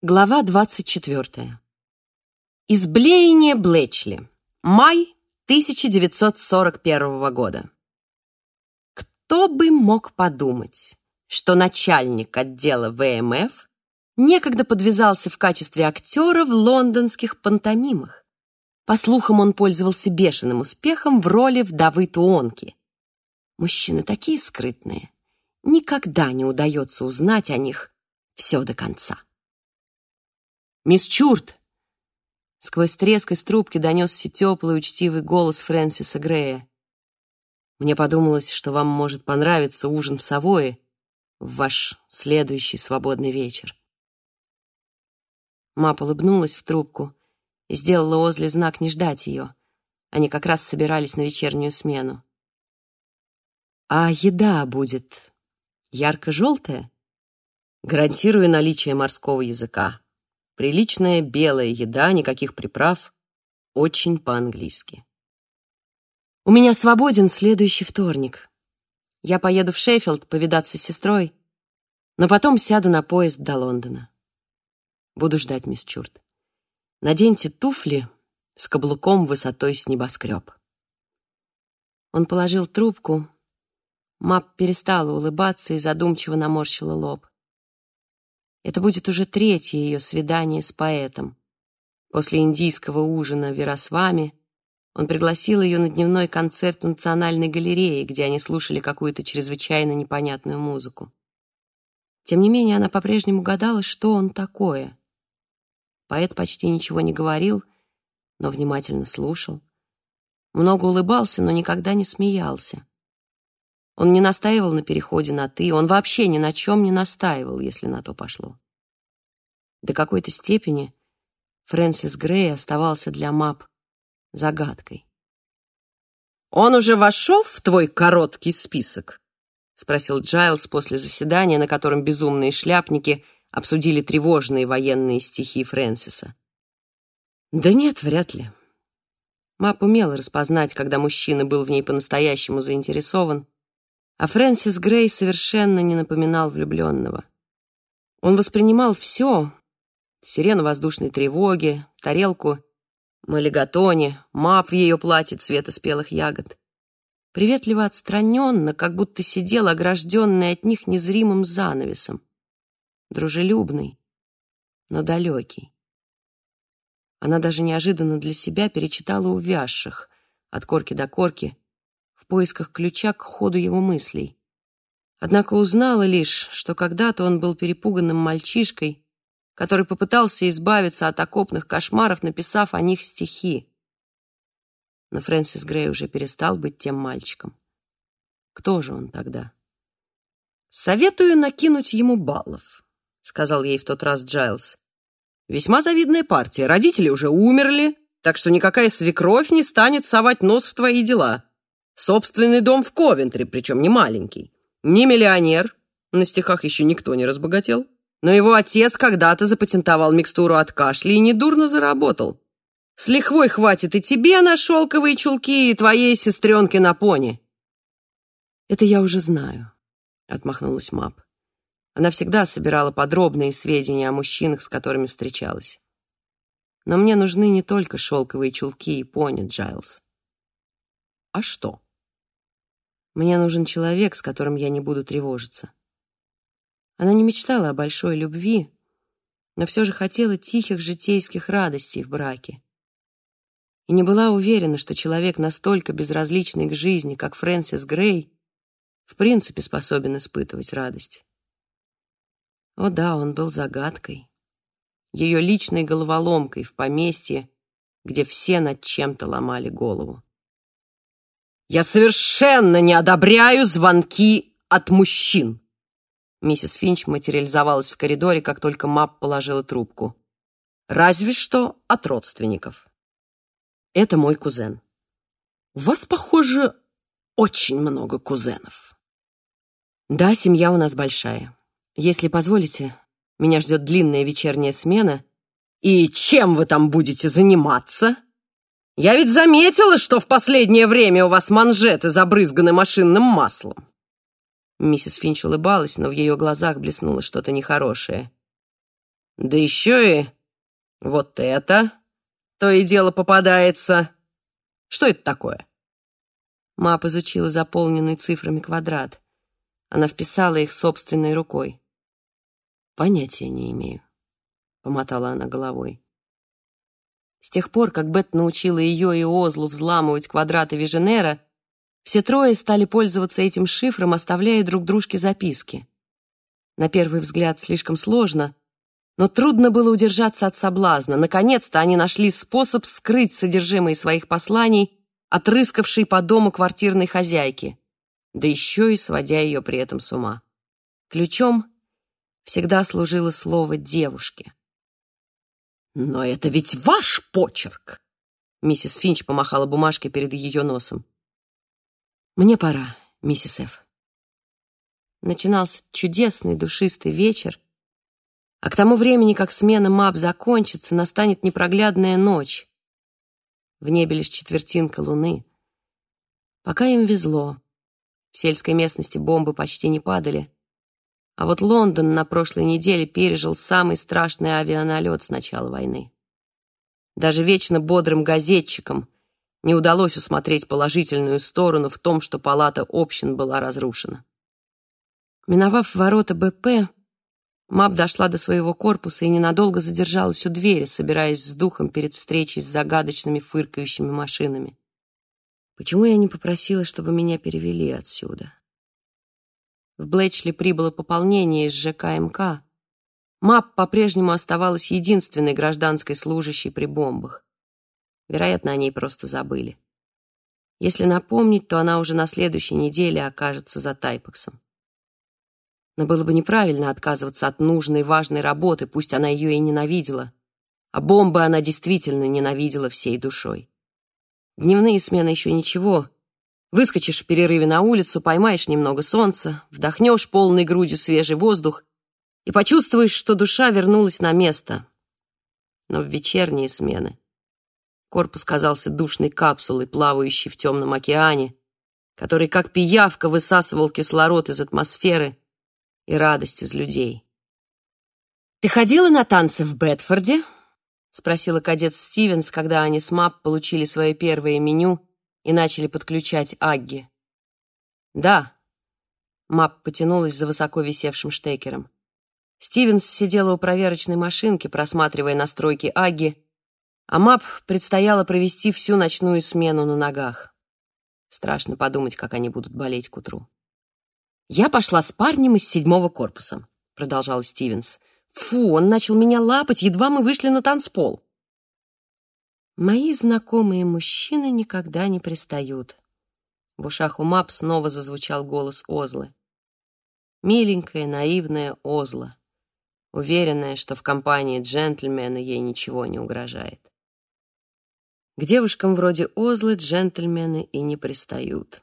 Глава 24. Изблеяние Блэчли. Май 1941 года. Кто бы мог подумать, что начальник отдела ВМФ некогда подвязался в качестве актера в лондонских пантомимах. По слухам, он пользовался бешеным успехом в роли вдовы Туонки. Мужчины такие скрытные. Никогда не удается узнать о них все до конца. «Мисс Чурт!» Сквозь треск из трубки донесся теплый, учтивый голос Фрэнсиса Грея. «Мне подумалось, что вам может понравиться ужин в Савое в ваш следующий свободный вечер». Мап улыбнулась в трубку и сделала Озли знак не ждать ее. Они как раз собирались на вечернюю смену. «А еда будет ярко-желтая?» «Гарантирую наличие морского языка», Приличная белая еда, никаких приправ. Очень по-английски. У меня свободен следующий вторник. Я поеду в Шеффилд повидаться с сестрой, но потом сяду на поезд до Лондона. Буду ждать, мисс Чурт. Наденьте туфли с каблуком высотой с небоскреб. Он положил трубку. Мап перестала улыбаться и задумчиво наморщила лоб. Это будет уже третье ее свидание с поэтом. После индийского ужина в Веросваме он пригласил ее на дневной концерт в Национальной галерее, где они слушали какую-то чрезвычайно непонятную музыку. Тем не менее, она по-прежнему гадала, что он такое. Поэт почти ничего не говорил, но внимательно слушал. Много улыбался, но никогда не смеялся. Он не настаивал на переходе на «ты», он вообще ни на чем не настаивал, если на то пошло. До какой-то степени Фрэнсис Грей оставался для Мап загадкой. «Он уже вошел в твой короткий список?» — спросил Джайлз после заседания, на котором безумные шляпники обсудили тревожные военные стихи Фрэнсиса. «Да нет, вряд ли». Мап умела распознать, когда мужчина был в ней по-настоящему заинтересован, а Фрэнсис Грей совершенно не напоминал влюбленного. Он воспринимал все — сирену воздушной тревоги, тарелку малигатоне, мап в ее платье цвета спелых ягод. Приветливо отстраненно, как будто сидел огражденный от них незримым занавесом. Дружелюбный, но далекий. Она даже неожиданно для себя перечитала увязших, от корки до корки, поисках ключа к ходу его мыслей. Однако узнала лишь, что когда-то он был перепуганным мальчишкой, который попытался избавиться от окопных кошмаров, написав о них стихи. Но Фрэнсис Грей уже перестал быть тем мальчиком. Кто же он тогда? «Советую накинуть ему баллов», — сказал ей в тот раз Джайлз. «Весьма завидная партия. Родители уже умерли, так что никакая свекровь не станет совать нос в твои дела. Собственный дом в Ковентри, причем не маленький. Не миллионер, на стихах еще никто не разбогател. Но его отец когда-то запатентовал микстуру от кашля и недурно заработал. С лихвой хватит и тебе на шелковые чулки, и твоей сестренке на пони. Это я уже знаю, отмахнулась Мап. Она всегда собирала подробные сведения о мужчинах, с которыми встречалась. Но мне нужны не только шелковые чулки и пони, Джайлз. А что? Мне нужен человек, с которым я не буду тревожиться. Она не мечтала о большой любви, но все же хотела тихих житейских радостей в браке. И не была уверена, что человек настолько безразличный к жизни, как Фрэнсис Грей, в принципе способен испытывать радость. О да, он был загадкой, ее личной головоломкой в поместье, где все над чем-то ломали голову. Я совершенно не одобряю звонки от мужчин. Миссис Финч материализовалась в коридоре, как только Мап положила трубку. Разве что от родственников. Это мой кузен. У вас, похоже, очень много кузенов. Да, семья у нас большая. Если позволите, меня ждет длинная вечерняя смена. И чем вы там будете заниматься? Я ведь заметила, что в последнее время у вас манжеты забрызганы машинным маслом. Миссис Финч улыбалась, но в ее глазах блеснуло что-то нехорошее. Да еще и вот это то и дело попадается. Что это такое?» Мап изучила заполненный цифрами квадрат. Она вписала их собственной рукой. «Понятия не имею», — помотала она головой. С тех пор, как Бет научила ее и Озлу взламывать квадраты Виженера, все трое стали пользоваться этим шифром, оставляя друг дружке записки. На первый взгляд слишком сложно, но трудно было удержаться от соблазна. Наконец-то они нашли способ скрыть содержимое своих посланий от рыскавшей по дому квартирной хозяйки, да еще и сводя ее при этом с ума. Ключом всегда служило слово «девушке». «Но это ведь ваш почерк!» Миссис Финч помахала бумажкой перед ее носом. «Мне пора, миссис Ф». Начинался чудесный душистый вечер, а к тому времени, как смена МАП закончится, настанет непроглядная ночь. В небе лишь четвертинка луны. Пока им везло. В сельской местности бомбы почти не падали. А вот Лондон на прошлой неделе пережил самый страшный авианалет с начала войны. Даже вечно бодрым газетчикам не удалось усмотреть положительную сторону в том, что палата общин была разрушена. Миновав ворота БП, Мап дошла до своего корпуса и ненадолго задержалась у двери, собираясь с духом перед встречей с загадочными фыркающими машинами. Почему я не попросила, чтобы меня перевели отсюда? В Блэчли прибыло пополнение из ЖК МК. МАП по-прежнему оставалась единственной гражданской служащей при бомбах. Вероятно, о ней просто забыли. Если напомнить, то она уже на следующей неделе окажется за Тайпексом. Но было бы неправильно отказываться от нужной важной работы, пусть она ее и ненавидела. А бомбы она действительно ненавидела всей душой. Дневные смены еще ничего, Выскочишь в перерыве на улицу, поймаешь немного солнца, вдохнешь полной грудью свежий воздух и почувствуешь, что душа вернулась на место. Но в вечерние смены корпус казался душной капсулой, плавающей в темном океане, который, как пиявка, высасывал кислород из атмосферы и радость из людей. «Ты ходила на танцы в Бетфорде?» — спросила кадет Стивенс, когда они с МАП получили свое первое меню — и начали подключать Агги. «Да». Мап потянулась за высоко висевшим штекером. Стивенс сидела у проверочной машинки, просматривая настройки Агги, а Мап предстояло провести всю ночную смену на ногах. Страшно подумать, как они будут болеть к утру. «Я пошла с парнем из седьмого корпуса», — продолжал Стивенс. «Фу, он начал меня лапать, едва мы вышли на танцпол. Мои знакомые мужчины никогда не пристают. В ушах у Мап снова зазвучал голос Озлы. Миленькая, наивная Озла, уверенная, что в компании джентльмена ей ничего не угрожает. К девушкам вроде Озлы джентльмены и не пристают,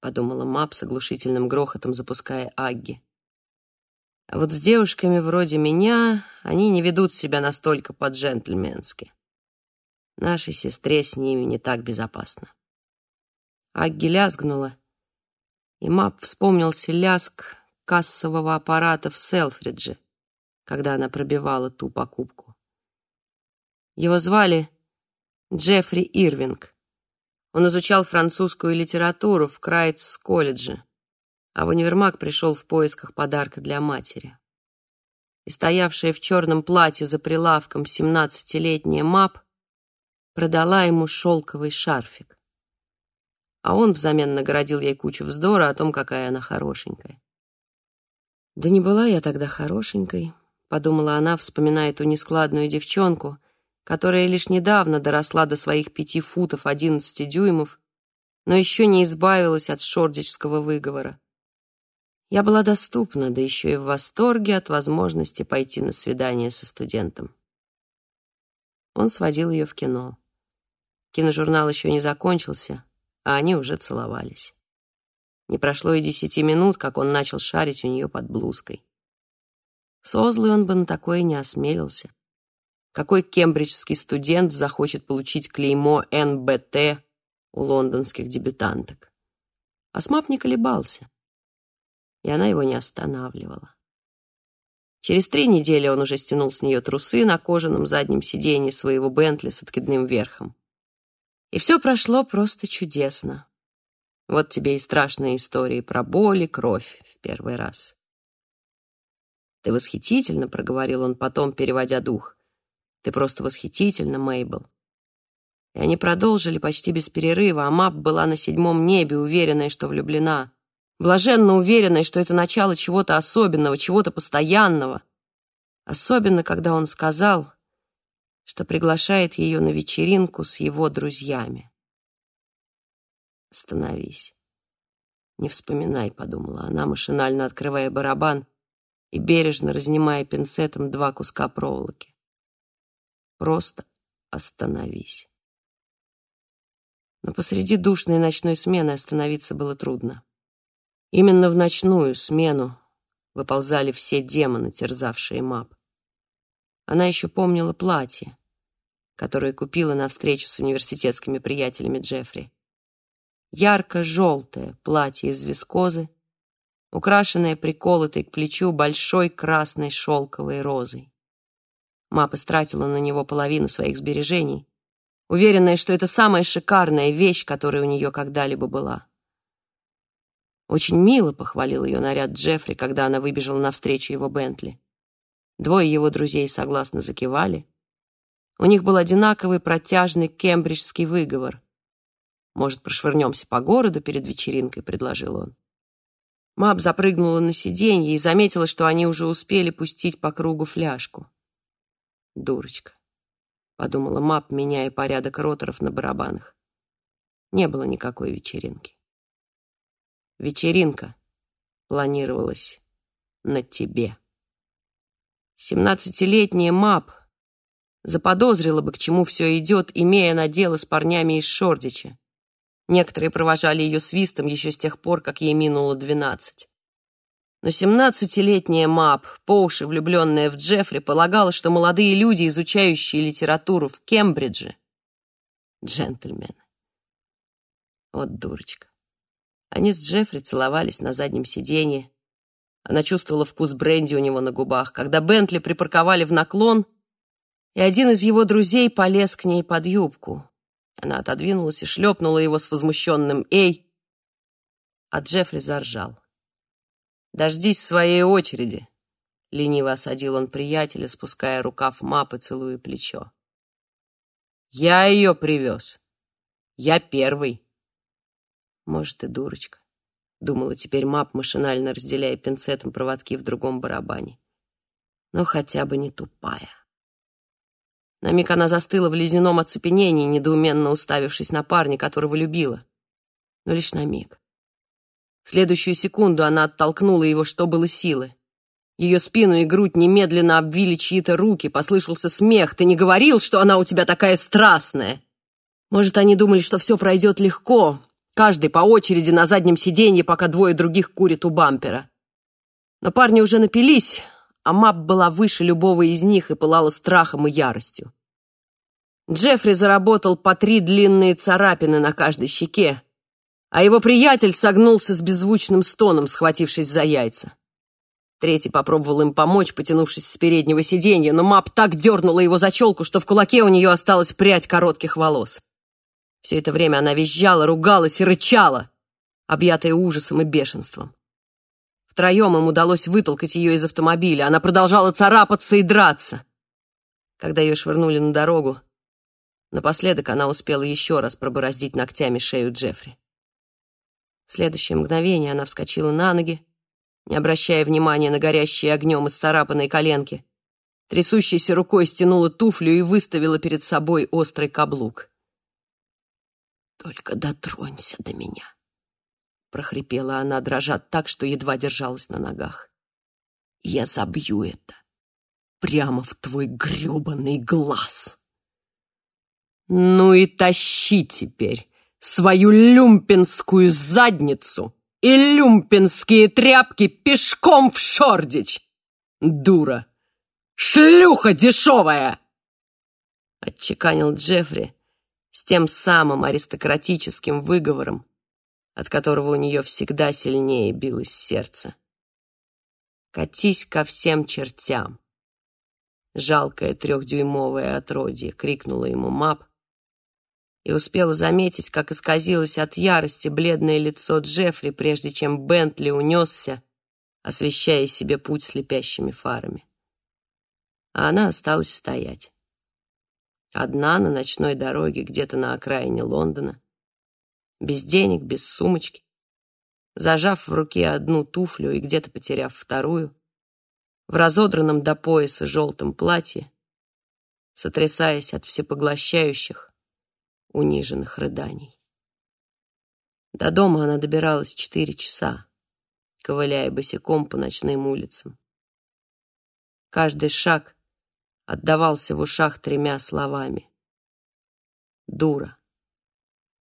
подумала Мап с оглушительным грохотом, запуская Агги. А вот с девушками вроде меня они не ведут себя настолько по-джентльменски. Нашей сестре с ними не так безопасно. Агги лязгнула, и Мап вспомнился лязг кассового аппарата в Селфридже, когда она пробивала ту покупку. Его звали Джеффри Ирвинг. Он изучал французскую литературу в Крайтс-колледже, а в универмаг пришел в поисках подарка для матери. И стоявшая в черном платье за прилавком семнадцатилетняя Мап продала ему шелковый шарфик. А он взамен наградил ей кучу вздора о том, какая она хорошенькая. «Да не была я тогда хорошенькой», — подумала она, вспоминая ту нескладную девчонку, которая лишь недавно доросла до своих пяти футов одиннадцати дюймов, но еще не избавилась от шордического выговора. Я была доступна, да еще и в восторге от возможности пойти на свидание со студентом. Он сводил ее в кино. Киножурнал еще не закончился, а они уже целовались. Не прошло и десяти минут, как он начал шарить у нее под блузкой. С Озлой он бы на такое не осмелился. Какой кембриджский студент захочет получить клеймо НБТ у лондонских дебютанток? Асмап не колебался, и она его не останавливала. Через три недели он уже стянул с нее трусы на кожаном заднем сиденье своего Бентли с откидным верхом. И все прошло просто чудесно. Вот тебе и страшные истории про боль и кровь в первый раз. «Ты восхитительно», — проговорил он потом, переводя дух. «Ты просто восхитительно, Мейбл». И они продолжили почти без перерыва, а Мап была на седьмом небе, уверенная, что влюблена. Блаженно уверенная, что это начало чего-то особенного, чего-то постоянного. Особенно, когда он сказал, что приглашает ее на вечеринку с его друзьями. «Остановись. Не вспоминай», — подумала она, машинально открывая барабан и бережно разнимая пинцетом два куска проволоки. «Просто остановись». Но посреди душной ночной смены остановиться было трудно. Именно в ночную смену выползали все демоны, терзавшие Мап. Она еще помнила платье, которое купила на встречу с университетскими приятелями Джеффри. Ярко-желтое платье из вискозы, украшенное приколотой к плечу большой красной шелковой розой. Мап истратила на него половину своих сбережений, уверенная, что это самая шикарная вещь, которая у нее когда-либо была. Очень мило похвалил ее наряд Джеффри, когда она выбежала навстречу его Бентли. Двое его друзей согласно закивали. У них был одинаковый протяжный кембриджский выговор. «Может, прошвырнемся по городу перед вечеринкой?» — предложил он. Мап запрыгнула на сиденье и заметила, что они уже успели пустить по кругу фляжку. Дурочка. — подумала Мап, меняя порядок роторов на барабанах. Не было никакой вечеринки. Вечеринка планировалась на тебе. Семнадцатилетняя Мап заподозрила бы, к чему все идет, имея на дело с парнями из Шордича. Некоторые провожали ее свистом еще с тех пор, как ей минуло двенадцать. Но семнадцатилетняя Мап, по уши влюбленная в Джеффри, полагала, что молодые люди, изучающие литературу в Кембридже, джентльмены. Вот дурочка. Они с Джеффри целовались на заднем сиденье. Она чувствовала вкус бренди у него на губах. Когда Бентли припарковали в наклон, и один из его друзей полез к ней под юбку. Она отодвинулась и шлепнула его с возмущенным «Эй!», а Джеффри заржал. «Дождись своей очереди», — лениво осадил он приятеля, спуская рукав мапы, целуя плечо. «Я ее привез. Я первый». «Может, и дурочка», — думала теперь мап, машинально разделяя пинцетом проводки в другом барабане. «Но хотя бы не тупая». На миг она застыла в ледяном оцепенении, недоуменно уставившись на парня, которого любила. Но лишь на миг. В следующую секунду она оттолкнула его, что было силы. Ее спину и грудь немедленно обвили чьи-то руки, послышался смех. «Ты не говорил, что она у тебя такая страстная?» Может, они думали, что все пройдет легко, каждый по очереди на заднем сиденье, пока двое других курят у бампера. Но парни уже напились, а Мап была выше любого из них и пылала страхом и яростью. Джеффри заработал по три длинные царапины на каждой щеке, а его приятель согнулся с беззвучным стоном, схватившись за яйца. Третий попробовал им помочь, потянувшись с переднего сиденья, но Мап так дернула его за челку, что в кулаке у нее осталась прядь коротких волос. Все это время она визжала, ругалась и рычала, объятая ужасом и бешенством. Втроем им удалось вытолкать ее из автомобиля. Она продолжала царапаться и драться. Когда ее швырнули на дорогу, напоследок она успела еще раз пробороздить ногтями шею Джеффри. В следующее мгновение она вскочила на ноги, не обращая внимания на горящие огнем исцарапанные коленки. Трясущейся рукой стянула туфлю и выставила перед собой острый каблук. «Только дотронься до меня», — прохрипела она, дрожа так, что едва держалась на ногах. «Я забью это прямо в твой грёбаный глаз». «Ну и тащи теперь!» свою люмпинскую задницу и люмпинские тряпки пешком в Шордич. Дура! Шлюха дешевая!» Отчеканил Джеффри с тем самым аристократическим выговором, от которого у нее всегда сильнее билось сердце. «Катись ко всем чертям!» Жалкое трехдюймовое отродье крикнула ему Мап и успела заметить, как исказилось от ярости бледное лицо Джеффри, прежде чем Бентли унесся, освещая себе путь слепящими фарами. А она осталась стоять. Одна на ночной дороге где-то на окраине Лондона, без денег, без сумочки, зажав в руке одну туфлю и где-то потеряв вторую, в разодранном до пояса желтом платье, сотрясаясь от всепоглощающих, униженных рыданий. До дома она добиралась четыре часа, ковыляя босиком по ночным улицам. Каждый шаг отдавался в ушах тремя словами. Дура.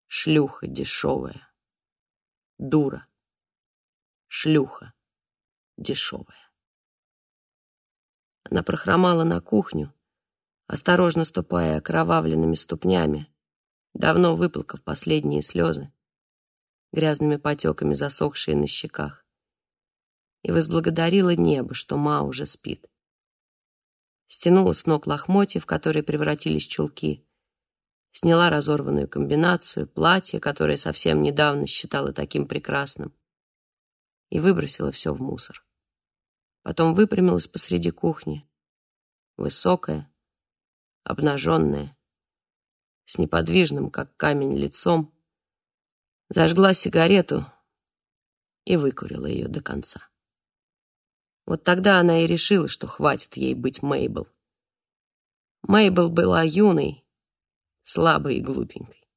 Шлюха дешевая. Дура. Шлюха дешевая. Она прохромала на кухню, осторожно ступая окровавленными ступнями, давно выплакав последние слезы, грязными потеками засохшие на щеках, и возблагодарила небо, что Ма уже спит стянула с ног лохмотья, в которые превратились чулки, сняла разорванную комбинацию, платье, которое совсем недавно считала таким прекрасным, и выбросила все в мусор. Потом выпрямилась посреди кухни, высокая, обнаженная, с неподвижным, как камень, лицом, зажгла сигарету и выкурила ее до конца. Вот тогда она и решила, что хватит ей быть Мейбл. Мейбл была юной, слабой и глупенькой.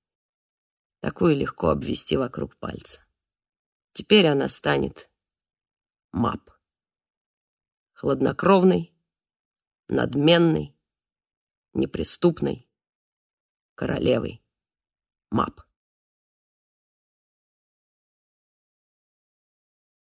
Такую легко обвести вокруг пальца. Теперь она станет Мап. Хладнокровной, надменной, неприступной, королевой Мап.